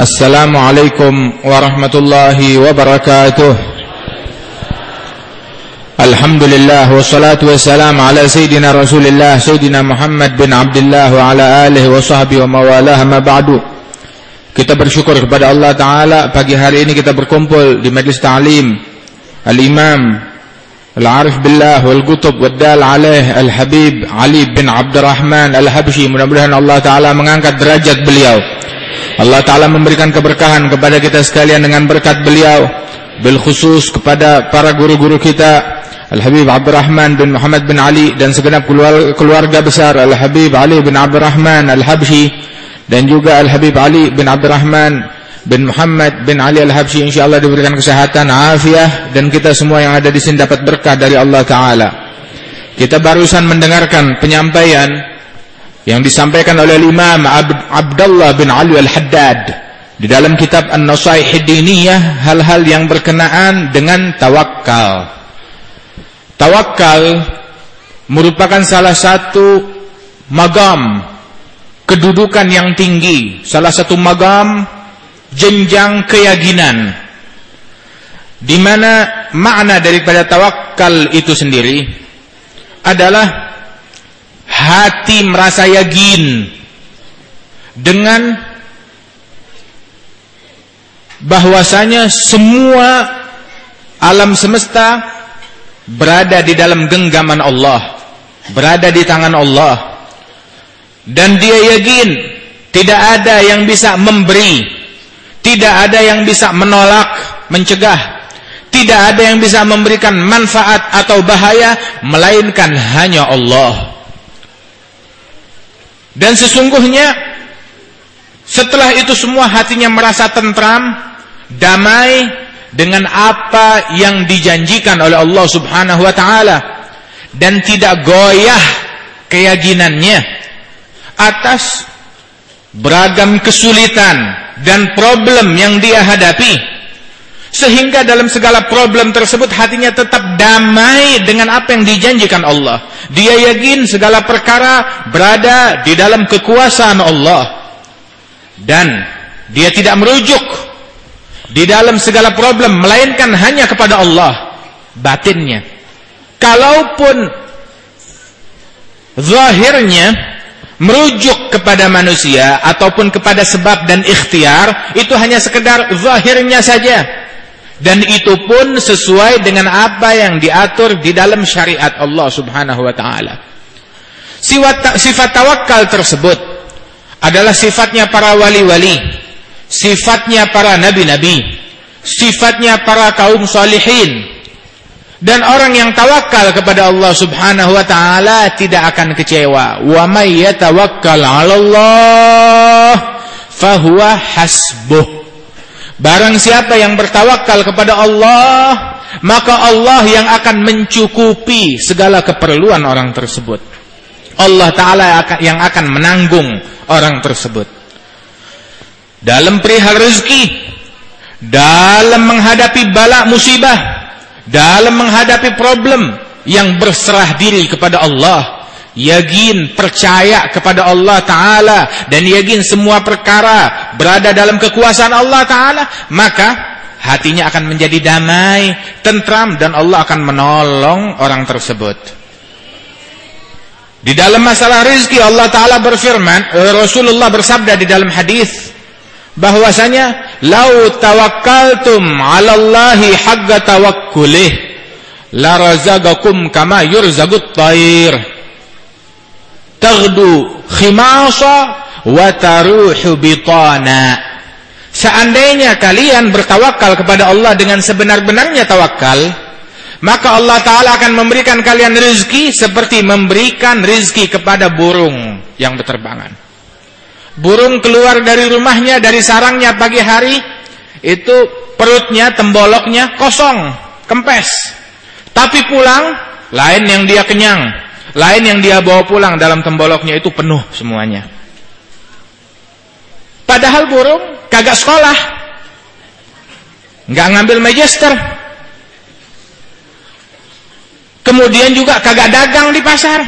السلام عليكم ورحمة الله وبركاته الحمد لله والصلاة والسلام على سيدنا رسول الله سيدنا محمد bin Abdullah wa ala alihi wa sahbihi wa mawalah Kita bersyukur kepada Allah Ta'ala Pagi hari ini kita berkumpul di majlis ta'lim Al-Imam Al-Arif Billah Wal-Gutub Waddal alaih Al-Habib Ali bin Abdurrahman Al-Habshi Mudah-mudahan Allah Ta'ala mengangkat derajat beliau. Allah Ta'ala memberikan keberkahan kepada kita sekalian dengan berkat beliau. Bil khusus kepada para guru-guru kita Al-Habib Abdurrahman bin Muhammad bin Ali Dan segenap keluarga besar Al-Habib Ali bin Abdurrahman Al-Habshi Dan juga Al-Habib Ali bin Abdurrahman bin Muhammad bin Ali Al-Habshi InsyaAllah diberikan kesehatan, afiah Dan kita semua yang ada di sini dapat berkah dari Allah Ta'ala Kita barusan mendengarkan penyampaian yang disampaikan oleh Imam Abdullah bin Ali Al-Haddad di dalam kitab An-Nasaih Diniyah hal-hal yang berkenaan dengan tawakal. Tawakal merupakan salah satu magam kedudukan yang tinggi, salah satu magam jenjang keyakinan di mana makna daripada tawakal itu sendiri adalah hati merasa yakin dengan bahwasanya semua alam semesta berada di dalam genggaman Allah, berada di tangan Allah. Dan dia yakin tidak ada yang bisa memberi, tidak ada yang bisa menolak, mencegah, tidak ada yang bisa memberikan manfaat atau bahaya melainkan hanya Allah. Dan sesungguhnya setelah itu semua hatinya merasa tentram, damai dengan apa yang dijanjikan oleh Allah Subhanahu wa taala dan tidak goyah keyakinannya atas beragam kesulitan dan problem yang dia hadapi sehingga dalam segala problem tersebut hatinya tetap damai dengan apa yang dijanjikan Allah. Dia yakin segala perkara berada di dalam kekuasaan Allah. Dan dia tidak merujuk di dalam segala problem melainkan hanya kepada Allah batinnya. Kalaupun zahirnya merujuk kepada manusia ataupun kepada sebab dan ikhtiar itu hanya sekedar zahirnya saja dan itu pun sesuai dengan apa yang diatur di dalam syariat Allah Subhanahu wa taala. Sifat, tawakal tersebut adalah sifatnya para wali-wali, sifatnya para nabi-nabi, sifatnya para kaum salihin. Dan orang yang tawakal kepada Allah Subhanahu wa taala tidak akan kecewa. Wa may yatawakkal 'ala Allah fahuwa hasbuh. Barang siapa yang bertawakal kepada Allah, maka Allah yang akan mencukupi segala keperluan orang tersebut. Allah Ta'ala yang akan menanggung orang tersebut. Dalam perihal rezeki, dalam menghadapi bala musibah, dalam menghadapi problem yang berserah diri kepada Allah, yakin percaya kepada Allah Ta'ala dan yakin semua perkara berada dalam kekuasaan Allah Ta'ala maka hatinya akan menjadi damai tentram dan Allah akan menolong orang tersebut. Di dalam masalah rizki Allah Ta'ala berfirman Rasulullah bersabda di dalam hadis bahwasanya lau tawakkaltum 'ala Allahi haqqa tawakkulih la razaqakum kama yurzagut thair taghdu khimasa wa taruhu bitana. Seandainya kalian bertawakal kepada Allah dengan sebenar-benarnya tawakal maka Allah Ta'ala akan memberikan kalian rezeki seperti memberikan rezeki kepada burung yang berterbangan burung keluar dari rumahnya dari sarangnya pagi hari itu perutnya, temboloknya kosong kempes tapi pulang lain yang dia kenyang lain yang dia bawa pulang dalam temboloknya itu penuh semuanya. Padahal burung kagak sekolah. Nggak ngambil magister. Kemudian juga kagak dagang di pasar.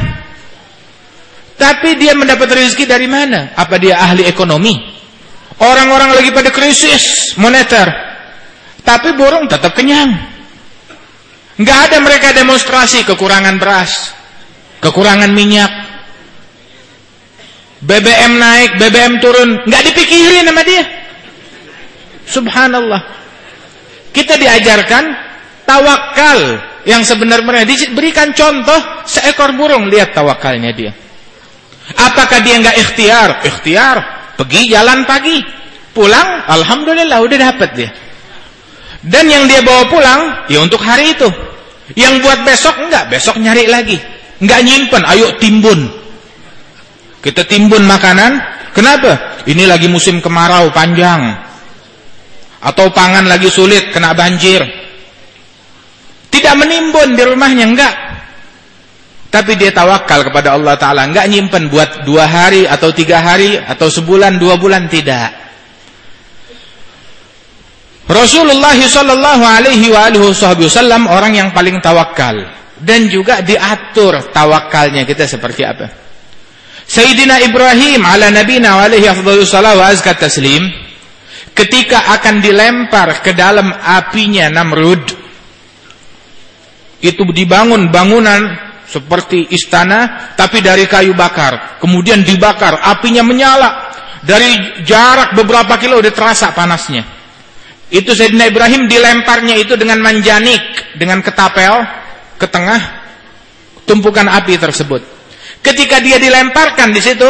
Tapi dia mendapat rezeki dari mana? Apa dia ahli ekonomi? Orang-orang lagi pada krisis moneter. Tapi burung tetap kenyang. Nggak ada mereka demonstrasi kekurangan beras, kekurangan minyak, BBM naik, BBM turun, nggak dipikirin sama dia. Subhanallah. Kita diajarkan tawakal yang sebenarnya diberikan contoh seekor burung lihat tawakalnya dia. Apakah dia nggak ikhtiar? Ikhtiar, pergi jalan pagi, pulang, alhamdulillah udah dapat dia. Dan yang dia bawa pulang, ya untuk hari itu. Yang buat besok enggak, besok nyari lagi. Enggak nyimpen, ayo timbun. Kita timbun makanan, kenapa? Ini lagi musim kemarau panjang. Atau pangan lagi sulit, kena banjir. Tidak menimbun di rumahnya, enggak. Tapi dia tawakal kepada Allah Ta'ala. Enggak nyimpen buat dua hari atau tiga hari atau sebulan, dua bulan, tidak. Rasulullah sallallahu alaihi wasallam orang yang paling tawakal dan juga diatur tawakalnya kita seperti apa. Sayyidina Ibrahim ala nabina wa alaihi afdhalus wa azkat taslim ketika akan dilempar ke dalam apinya Namrud itu dibangun bangunan seperti istana tapi dari kayu bakar. Kemudian dibakar apinya menyala. Dari jarak beberapa kilo udah terasa panasnya. Itu Sayyidina Ibrahim dilemparnya itu dengan manjanik dengan ketapel ke tengah tumpukan api tersebut. Ketika dia dilemparkan di situ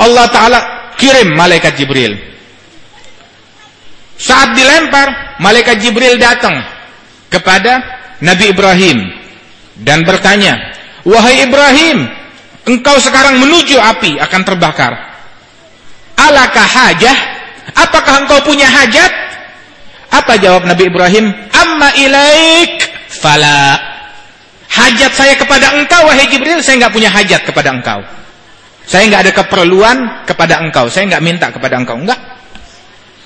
Allah taala kirim malaikat Jibril. Saat dilempar malaikat Jibril datang kepada Nabi Ibrahim dan bertanya, "Wahai Ibrahim, engkau sekarang menuju api akan terbakar. Alakah hajah? Apakah engkau punya hajat?" Apa jawab Nabi Ibrahim? "Amma ilaik fala." Hajat saya kepada engkau wahai Jibril, saya enggak punya hajat kepada engkau. Saya enggak ada keperluan kepada engkau, saya enggak minta kepada engkau, enggak.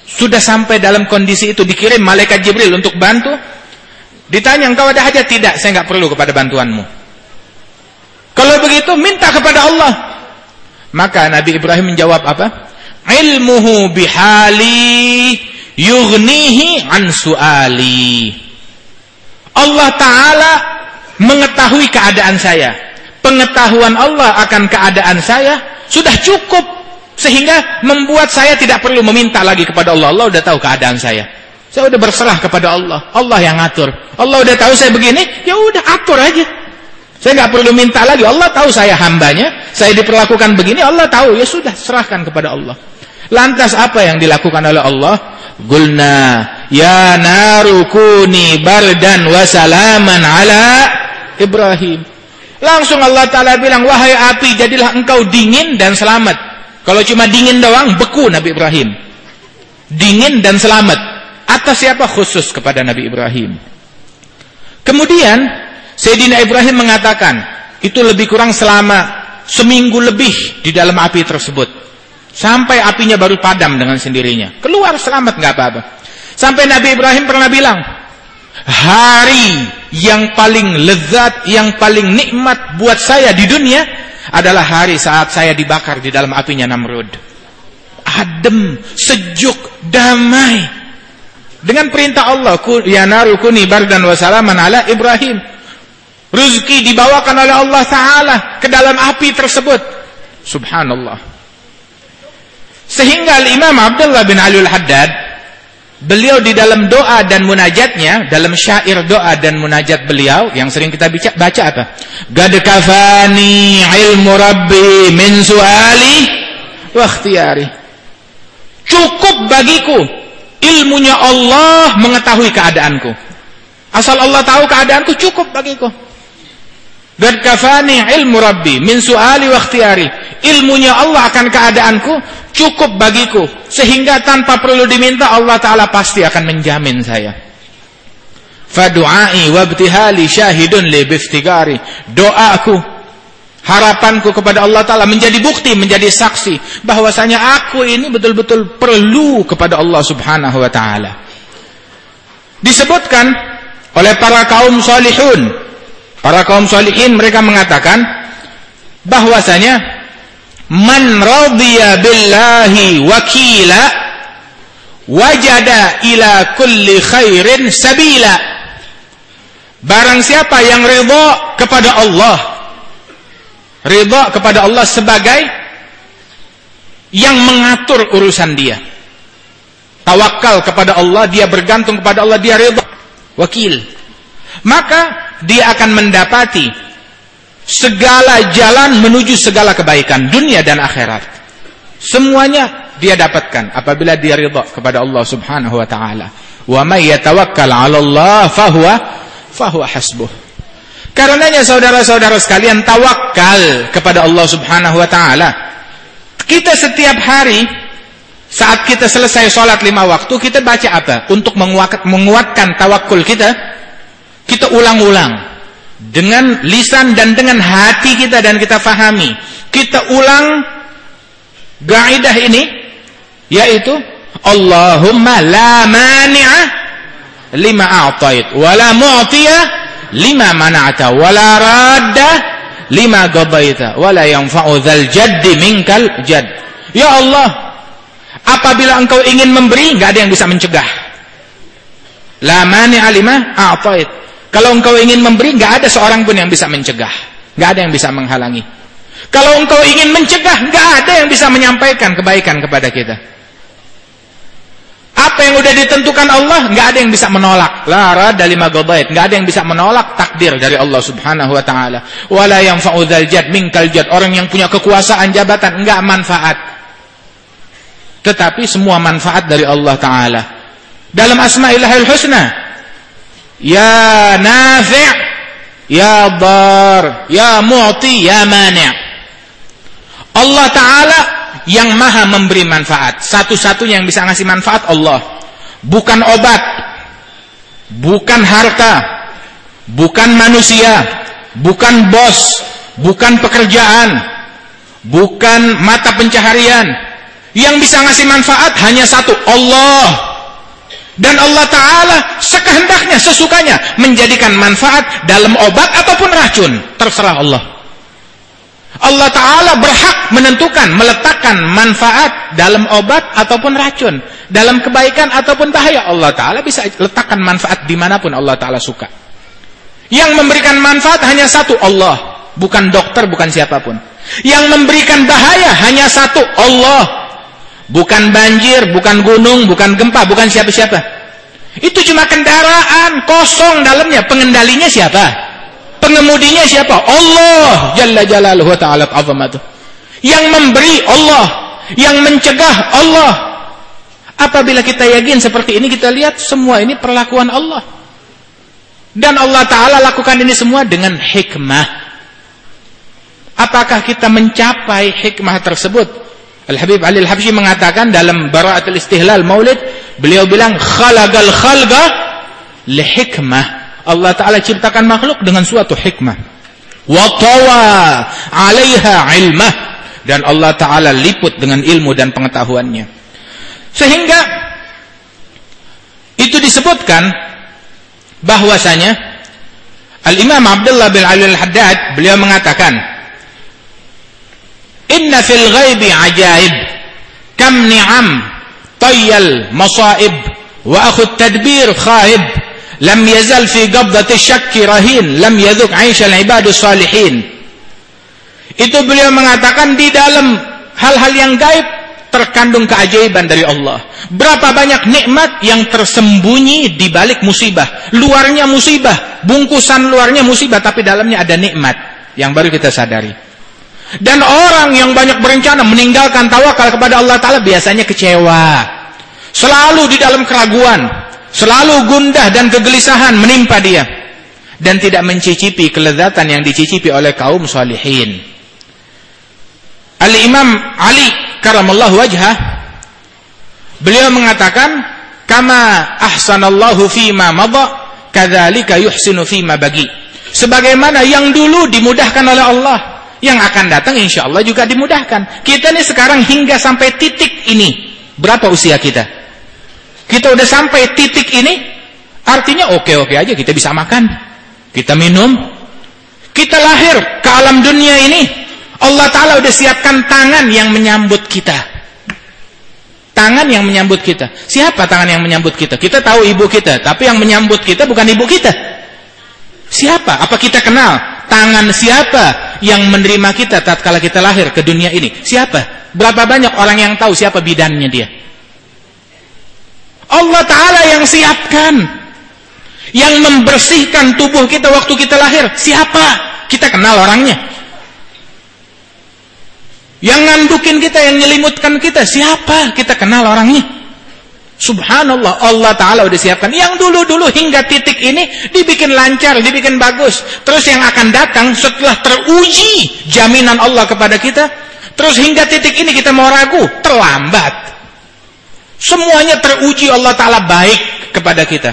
Sudah sampai dalam kondisi itu dikirim malaikat Jibril untuk bantu, Ditanya engkau ada hajat? Tidak, saya nggak perlu kepada bantuanmu. Kalau begitu minta kepada Allah. Maka Nabi Ibrahim menjawab apa? Ilmuhu bihali yughnihi an suali. Allah Ta'ala mengetahui keadaan saya. Pengetahuan Allah akan keadaan saya sudah cukup. Sehingga membuat saya tidak perlu meminta lagi kepada Allah. Allah sudah tahu keadaan saya. Saya udah berserah kepada Allah. Allah yang atur. Allah udah tahu saya begini, ya udah atur aja. Saya nggak perlu minta lagi. Allah tahu saya hambanya, saya diperlakukan begini, Allah tahu. Ya sudah, serahkan kepada Allah. Lantas apa yang dilakukan oleh Allah? Gulna ya narukuni bardan wa salaman ala Ibrahim. Langsung Allah Ta'ala bilang, wahai api, jadilah engkau dingin dan selamat. Kalau cuma dingin doang, beku Nabi Ibrahim. Dingin dan selamat. Atas siapa? Khusus kepada Nabi Ibrahim. Kemudian Sayyidina Ibrahim mengatakan, itu lebih kurang selama seminggu lebih di dalam api tersebut. Sampai apinya baru padam dengan sendirinya. Keluar selamat nggak apa-apa. Sampai Nabi Ibrahim pernah bilang, hari yang paling lezat, yang paling nikmat buat saya di dunia adalah hari saat saya dibakar di dalam apinya Namrud. Adem, sejuk, damai. Dengan perintah Allah, ya naru kuni bardan wa salaman ala Ibrahim. Rezeki dibawakan oleh Allah Ta'ala ke dalam api tersebut. Subhanallah. Sehingga Imam Abdullah bin Ali al-Haddad, beliau di dalam doa dan munajatnya, dalam syair doa dan munajat beliau, yang sering kita baca, baca apa? Gad kafani ilmu rabbi min suali wa ikhtiyari. Cukup bagiku ilmunya Allah mengetahui keadaanku. Asal Allah tahu keadaanku cukup bagiku. Dan kafani ilmu Rabbi min suali wa ikhtiyari. Ilmunya Allah akan keadaanku cukup bagiku sehingga tanpa perlu diminta Allah taala pasti akan menjamin saya. Fadu'ai wabtihali syahidun li biftigari. Doaku harapanku kepada Allah Ta'ala menjadi bukti, menjadi saksi bahwasanya aku ini betul-betul perlu kepada Allah Subhanahu Wa Ta'ala disebutkan oleh para kaum salihun para kaum salihin mereka mengatakan bahwasanya Man radiya billahi wakila wajada ila kulli khairin sabila. Barang siapa yang ridha kepada Allah, ridha kepada Allah sebagai yang mengatur urusan dia. Tawakal kepada Allah, dia bergantung kepada Allah, dia ridha. Wakil. Maka dia akan mendapati segala jalan menuju segala kebaikan dunia dan akhirat. Semuanya dia dapatkan apabila dia ridha kepada Allah Subhanahu wa taala. Wa may yatawakkal 'ala Allah fahuwa fahuwa hasbuh. Karenanya saudara-saudara sekalian tawakal kepada Allah Subhanahu wa taala. Kita setiap hari saat kita selesai sholat lima waktu kita baca apa? Untuk menguatkan, tawakul kita, kita ulang-ulang dengan lisan dan dengan hati kita dan kita fahami kita ulang gaidah ini yaitu Allahumma la mani'a lima a'tait wa la lima mana'ta wa la radda lima qadaita wa la yanfa'u dzal jaddi minkal jadd ya Allah apabila engkau ingin memberi enggak ada yang bisa mencegah la mani'a lima a'tait kalau engkau ingin memberi, nggak ada seorang pun yang bisa mencegah. nggak ada yang bisa menghalangi. Kalau engkau ingin mencegah, nggak ada yang bisa menyampaikan kebaikan kepada kita. Apa yang sudah ditentukan Allah, nggak ada yang bisa menolak. Lara dari magobait, nggak ada yang bisa menolak takdir dari Allah Subhanahu Wa Taala. Wala yang faudal jad mingkal jad orang yang punya kekuasaan jabatan nggak manfaat. Tetapi semua manfaat dari Allah Taala. Dalam Asmaillahil Husna, Ya nafi' Ya dar Ya mu'ti Ya mani' Allah Ta'ala yang maha memberi manfaat. Satu-satunya yang bisa ngasih manfaat Allah. Bukan obat. Bukan harta. Bukan manusia. Bukan bos. Bukan pekerjaan. Bukan mata pencaharian. Yang bisa ngasih manfaat hanya satu Allah. Dan Allah Ta'ala sekehendaknya, sesukanya menjadikan manfaat dalam obat ataupun racun. Terserah Allah. Allah Ta'ala berhak menentukan, meletakkan manfaat dalam obat ataupun racun. Dalam kebaikan ataupun bahaya. Allah Ta'ala bisa letakkan manfaat di mana pun Allah Ta'ala suka. Yang memberikan manfaat hanya satu, Allah. Bukan dokter, bukan siapa pun. Yang memberikan bahaya hanya satu, Allah. Bukan banjir, bukan gunung, bukan gempa, bukan siapa-siapa. Itu cuma kendaraan kosong dalamnya. Pengendalinya siapa? Pengemudinya siapa? Allah Jalla Jalaluhu Ta'ala azamatuh. Yang memberi Allah, yang mencegah Allah. Apabila kita yakin seperti ini kita lihat semua ini perlakuan Allah. Dan Allah Ta'ala lakukan ini semua dengan hikmah. Apakah kita mencapai hikmah tersebut? Al-Habib Ali Al-Habsyi mengatakan dalam Bara'atul Istihlal Maulid, beliau bilang khalaqal khalqa li hikmah. Allah Taala ciptakan makhluk dengan suatu hikmah. Wa tawa 'alaiha ilmah dan Allah Taala liput dengan ilmu dan pengetahuannya. Sehingga itu disebutkan bahwasanya Al-Imam Abdullah bin Ali Al-Haddad beliau mengatakan Inna fil ghaibi ajaib kam ni'am tayyal masaib wa akhu tadbir khaib lam yazal fi qabdati syakki rahin lam yadhuk 'aisha al-ibadu salihin itu beliau mengatakan di dalam hal-hal yang gaib terkandung keajaiban dari Allah. Berapa banyak nikmat yang tersembunyi di balik musibah. Luarnya musibah, bungkusan luarnya musibah tapi dalamnya ada nikmat yang baru kita sadari. Dan orang yang banyak berencana meninggalkan tawakal kepada Allah Ta'ala biasanya kecewa. Selalu di dalam keraguan. Selalu gundah dan kegelisahan menimpa dia. Dan tidak mencicipi kelezatan yang dicicipi oleh kaum salihin. Al-Imam Ali karamallahu wajhah. Beliau mengatakan, Kama ahsanallahu fima madha, kadzalika yuhsinu fima bagi. Sebagaimana yang dulu dimudahkan oleh Allah, yang akan datang insya Allah juga dimudahkan. Kita nih sekarang hingga sampai titik ini. Berapa usia kita? Kita udah sampai titik ini. Artinya oke-oke aja kita bisa makan. Kita minum. Kita lahir ke alam dunia ini. Allah Ta'ala udah siapkan tangan yang menyambut kita. Tangan yang menyambut kita. Siapa tangan yang menyambut kita? Kita tahu ibu kita, tapi yang menyambut kita bukan ibu kita. Siapa? Apa kita kenal? Tangan siapa yang menerima kita tatkala kita lahir ke dunia ini? Siapa? Berapa banyak orang yang tahu siapa bidannya dia? Allah Ta'ala yang siapkan. Yang membersihkan tubuh kita waktu kita lahir. Siapa? Kita kenal orangnya. Yang ngandukin kita, yang nyelimutkan kita, siapa? Kita kenal orangnya. Subhanallah, Allah Ta'ala udah siapkan. Yang dulu-dulu hingga titik ini dibikin lancar, dibikin bagus. Terus yang akan datang setelah teruji jaminan Allah kepada kita. Terus hingga titik ini kita mau ragu, terlambat. Semuanya teruji Allah Ta'ala baik kepada kita.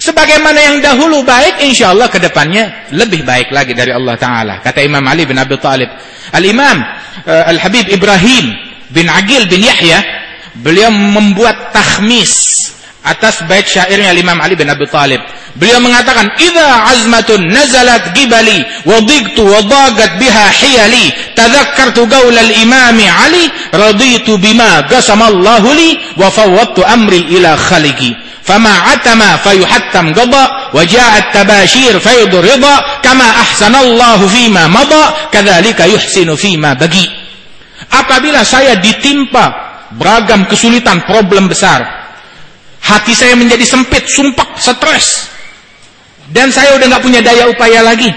Sebagaimana yang dahulu baik, insya Allah ke depannya lebih baik lagi dari Allah Ta'ala. Kata Imam Ali bin Abi Talib. Al-Imam uh, Al-Habib Ibrahim bin Agil bin Yahya beliau membuat takhmis atas bait syairnya Imam Ali bin Abi Talib. Beliau mengatakan, "Idza azmatun nazalat gibali wa dhigtu wa dagat biha hiyali, tadhakkartu qaul al-Imam Ali, raditu bima qasama Allah li wa fawwadtu amri ila khaliqi." فما عتم فيحتم قضاء وجاء التباشير فيض رضا كما أحسن الله فيما مضى كذلك يحسن فيما بقي apabila saya ditimpa beragam kesulitan problem besar hati saya menjadi sempit sumpah stres dan saya udah nggak punya daya upaya lagi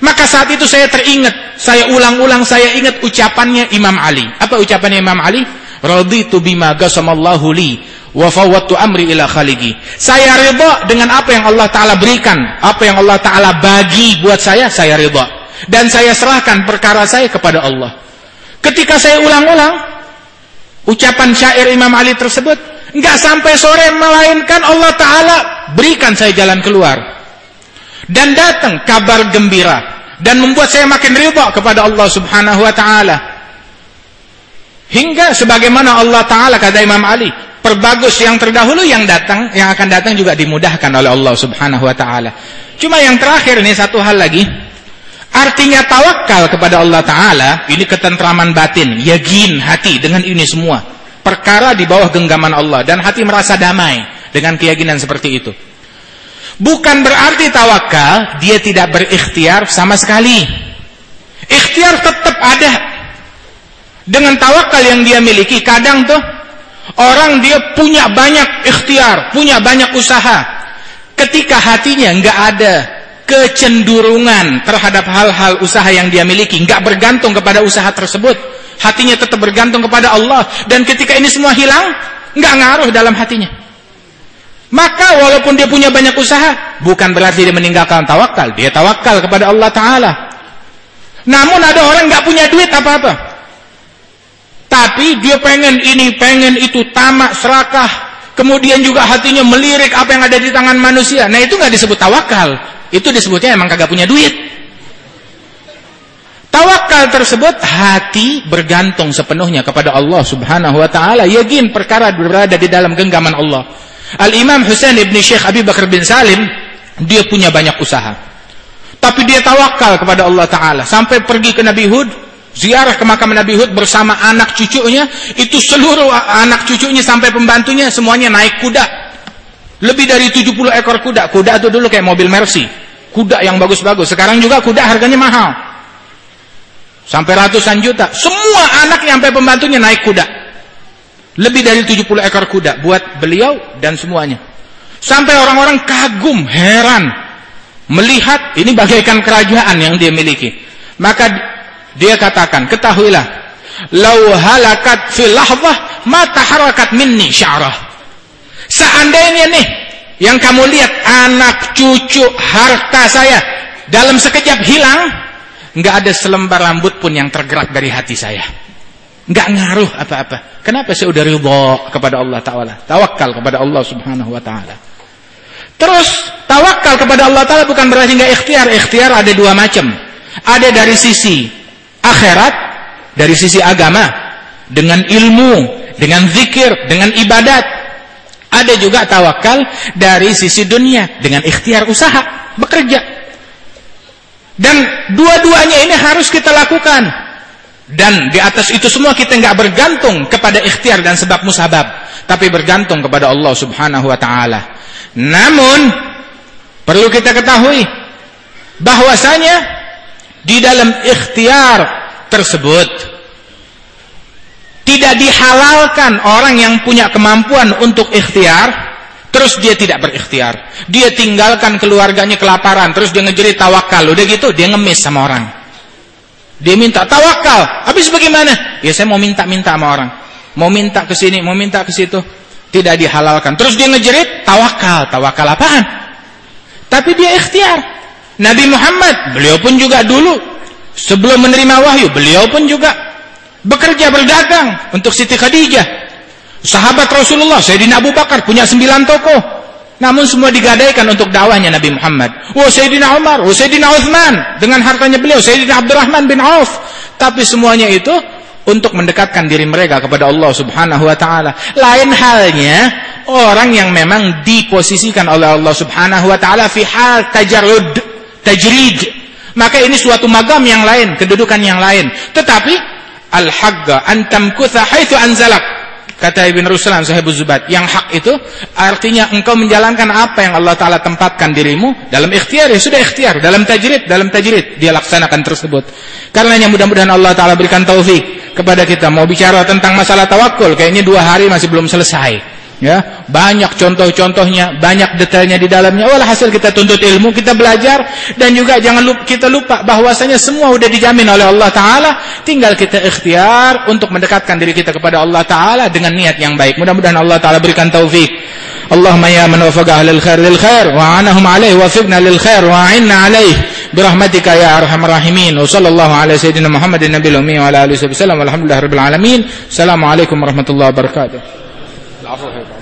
maka saat itu saya teringat saya ulang-ulang saya ingat ucapannya Imam Ali apa ucapannya Imam Ali raditu bima gasamallahu li wa fawwattu amri ila khaligi. Saya ridha dengan apa yang Allah taala berikan, apa yang Allah taala bagi buat saya, saya ridha. Dan saya serahkan perkara saya kepada Allah. Ketika saya ulang-ulang ucapan syair Imam Ali tersebut, enggak sampai sore melainkan Allah taala berikan saya jalan keluar. Dan datang kabar gembira dan membuat saya makin ridha kepada Allah Subhanahu wa taala. Hingga sebagaimana Allah taala kata Imam Ali, perbagus yang terdahulu yang datang yang akan datang juga dimudahkan oleh Allah Subhanahu wa taala. Cuma yang terakhir ini satu hal lagi. Artinya tawakal kepada Allah taala ini ketentraman batin, yakin hati dengan ini semua. Perkara di bawah genggaman Allah dan hati merasa damai dengan keyakinan seperti itu. Bukan berarti tawakal dia tidak berikhtiar sama sekali. Ikhtiar tetap ada. Dengan tawakal yang dia miliki kadang tuh Orang dia punya banyak ikhtiar, punya banyak usaha. Ketika hatinya nggak ada kecenderungan terhadap hal-hal usaha yang dia miliki, nggak bergantung kepada usaha tersebut, hatinya tetap bergantung kepada Allah. Dan ketika ini semua hilang, nggak ngaruh dalam hatinya. Maka walaupun dia punya banyak usaha, bukan berarti dia meninggalkan tawakal. Dia tawakal kepada Allah Ta'ala. Namun ada orang nggak punya duit apa-apa. Tapi dia pengen ini, pengen itu, tamak, serakah. Kemudian juga hatinya melirik apa yang ada di tangan manusia. Nah itu nggak disebut tawakal. Itu disebutnya emang kagak punya duit. Tawakal tersebut hati bergantung sepenuhnya kepada Allah Subhanahu wa taala, yakin perkara berada di dalam genggaman Allah. Al-Imam Husain bin Syekh Abi Bakar bin Salim, dia punya banyak usaha. Tapi dia tawakal kepada Allah taala sampai pergi ke Nabi Hud, ziarah ke makam Nabi Hud bersama anak cucunya, itu seluruh anak cucunya sampai pembantunya semuanya naik kuda. Lebih dari 70 ekor kuda. Kuda itu dulu kayak mobil Mercy. Kuda yang bagus-bagus. Sekarang juga kuda harganya mahal. Sampai ratusan juta. Semua anak sampai pembantunya naik kuda. Lebih dari 70 ekor kuda buat beliau dan semuanya. Sampai orang-orang kagum, heran melihat ini bagaikan kerajaan yang dia miliki. Maka dia katakan, ketahuilah, lau halakat fil lahzah minni sya'rah. Seandainya nih yang kamu lihat anak cucu harta saya dalam sekejap hilang, nggak ada selembar rambut pun yang tergerak dari hati saya. Nggak ngaruh apa-apa. Kenapa saya udah ridho kepada Allah Taala? Tawakal kepada Allah Subhanahu Wa Taala. Terus tawakal kepada Allah Taala bukan berarti nggak ikhtiar. Ikhtiar ada dua macam. Ada dari sisi akhirat dari sisi agama dengan ilmu, dengan zikir, dengan ibadat. Ada juga tawakal dari sisi dunia dengan ikhtiar usaha, bekerja. Dan dua-duanya ini harus kita lakukan. Dan di atas itu semua kita nggak bergantung kepada ikhtiar dan sebab musabab, tapi bergantung kepada Allah Subhanahu wa taala. Namun perlu kita ketahui bahwasanya di dalam ikhtiar tersebut tidak dihalalkan orang yang punya kemampuan untuk ikhtiar terus dia tidak berikhtiar. Dia tinggalkan keluarganya kelaparan, terus dia ngejerit tawakal. Udah gitu dia ngemis sama orang. Dia minta tawakal. Habis bagaimana? Ya saya mau minta-minta sama orang. Mau minta ke sini, mau minta ke situ. Tidak dihalalkan. Terus dia ngejerit tawakal. Tawakal apaan? Tapi dia ikhtiar. Nabi Muhammad, beliau pun juga dulu sebelum menerima wahyu, beliau pun juga bekerja berdagang untuk Siti Khadijah. Sahabat Rasulullah, Sayyidina Abu Bakar punya sembilan toko. Namun semua digadaikan untuk dakwahnya Nabi Muhammad. Oh Sayyidina Umar, oh Sayyidina Uthman. Dengan hartanya beliau, Sayyidina Abdurrahman bin Auf. Tapi semuanya itu untuk mendekatkan diri mereka kepada Allah subhanahu wa ta'ala. Lain halnya, orang yang memang diposisikan oleh Allah subhanahu wa ta'ala fi hal tajarud, tajrid. Maka ini suatu magam yang lain, kedudukan yang lain. Tetapi, al-hagga antamkutha haithu anzalak Kata Ibn Ruslan Sahibul Zubat, yang hak itu artinya engkau menjalankan apa yang Allah Ta'ala tempatkan dirimu dalam ikhtiar, ya sudah ikhtiar. Dalam tajrid, dalam tajrid, dia laksanakan tersebut. Karenanya mudah-mudahan Allah Ta'ala berikan taufik kepada kita. Mau bicara tentang masalah tawakul, kayaknya dua hari masih belum selesai ya banyak contoh-contohnya banyak detailnya di dalamnya. Hasil kita tuntut ilmu kita belajar. Dan juga jangan lupa, kita lupa bahwasanya semua sudah dijamin oleh Allah taala. Tinggal kita ikhtiar untuk mendekatkan diri kita kepada Allah taala dengan niat yang baik. Mudah-mudahan Allah taala berikan taufik. Allahumma ya man wafaqa ahlal khair lil khair wa anahum alaihi wafiqna lil khair wa a'inna alaihi birahmatika ya arhamar rahimin. Wa sallallahu ala sayyidina Muhammadin nabiyil ummi wa ala alihi wasallam walhamdulillahi rabbil alamin. Assalamu 答复黑板。